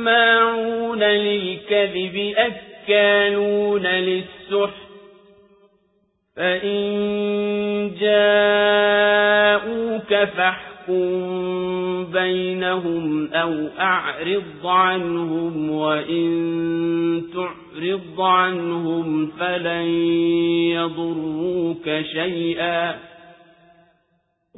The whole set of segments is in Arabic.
سماعون للكذب أكالون للسحر فإن جاءوك فاحكم بينهم أو أعرض عنهم وإن تعرض عنهم فلن يضروك شيئا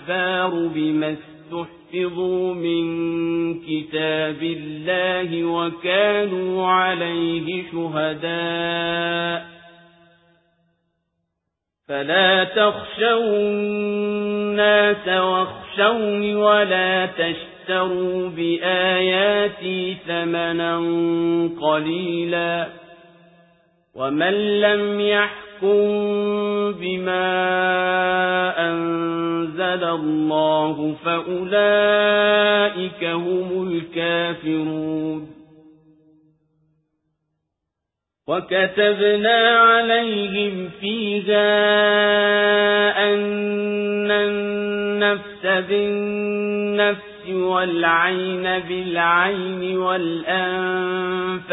الْكُفَّارُ بِمَا اسْتُحْفِظُوا مِنْ كِتَابِ اللَّهِ وَكَانُوا عَلَيْهِ شُهَدَاءَ. فَلَا تَخْشَوْا النَّاسَ وَاخْشَوْنِ وَلَا تَشْتَرُوا بِآيَاتِي ثَمَنًا قَلِيلًا. وَمَن لَّمْ يَحْكُم بِمَا أنزل الله فأولئك هم الكافرون. وكتبنا عليهم فيها أن النفس بالنفس والعين بالعين والأنف